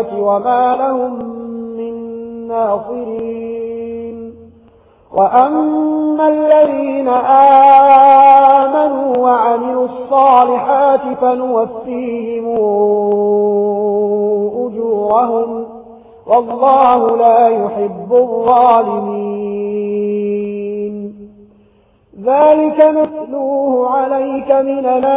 الآيات وما لهم من ناصرين وأما الذين آمنوا وعملوا الصالحات فنوفيهم أجورهم والله لا يحب الظالمين ذلك نَسْلُوهُ عليك من الآيات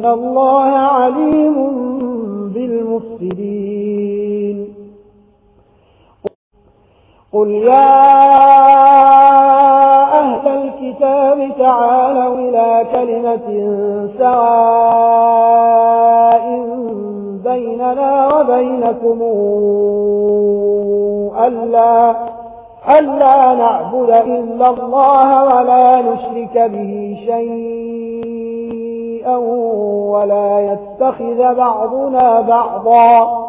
إن الله عليم بالمفسدين قل يا أهل الكتاب تعالوا إلى كلمة سواء بيننا وبينكم ألا ألا نعبد إلا الله ولا نشرك به شيئا شيئا ولا يتخذ بعضنا بعضا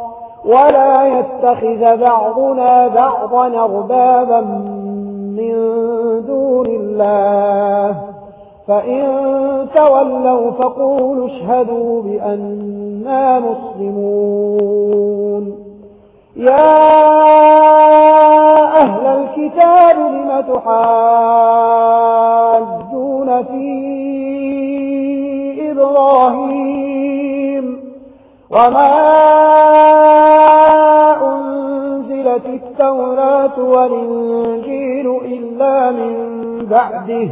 ولا يتخذ بعضنا بعضا أربابا من دون الله. فإن تولوا فقولوا اشهدوا بأننا مسلمون. يا أهل الكتاب لم تحاجون فيه إبراهيم. وما أنزلت التوراة والإنجيل إلا من بعده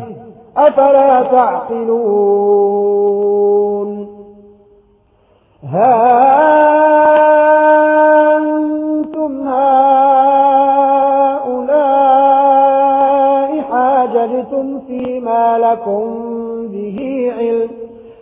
أفلا تعقلون. ها أنتم هؤلاء حاجلتم فيما لكم به علم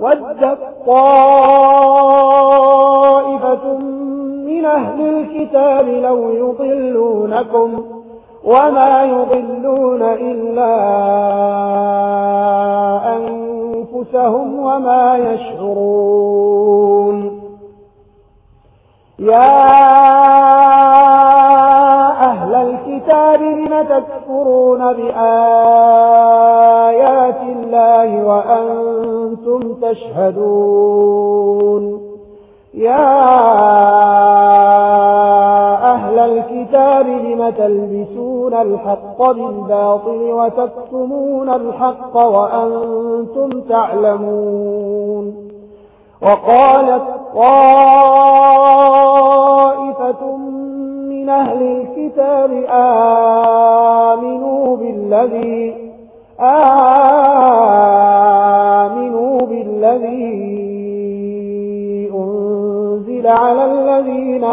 ودت طائفة من أهل الكتاب لو يضلونكم وما يضلون إلا أنفسهم وما يشعرون. يا أهل الكتاب لم تكفرون بآياتنا الله وأنتم تشهدون. يا أهل الكتاب لم تلبسون الحق بالباطل وتكتمون الحق وأنتم تعلمون. وقالت طائفة من أهل الكتاب آمنوا بالذي آمنوا بالذي أنزل على الذين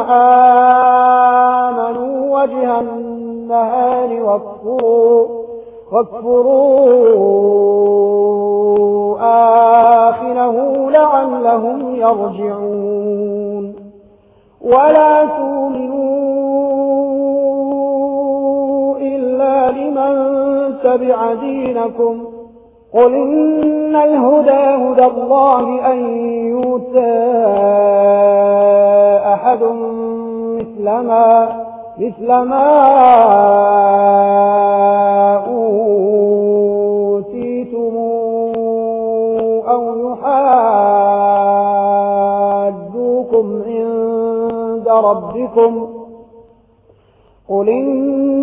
آمنوا وجه النهار واكفروا, واكفروا آخره لعلهم يرجعون. ولا تؤمنون نتبع دينكم قل إن الهدى هدى الله أن يوتى أحد مثل ما, مثل ما أوتيتم أو يحاجوكم عند ربكم قل إن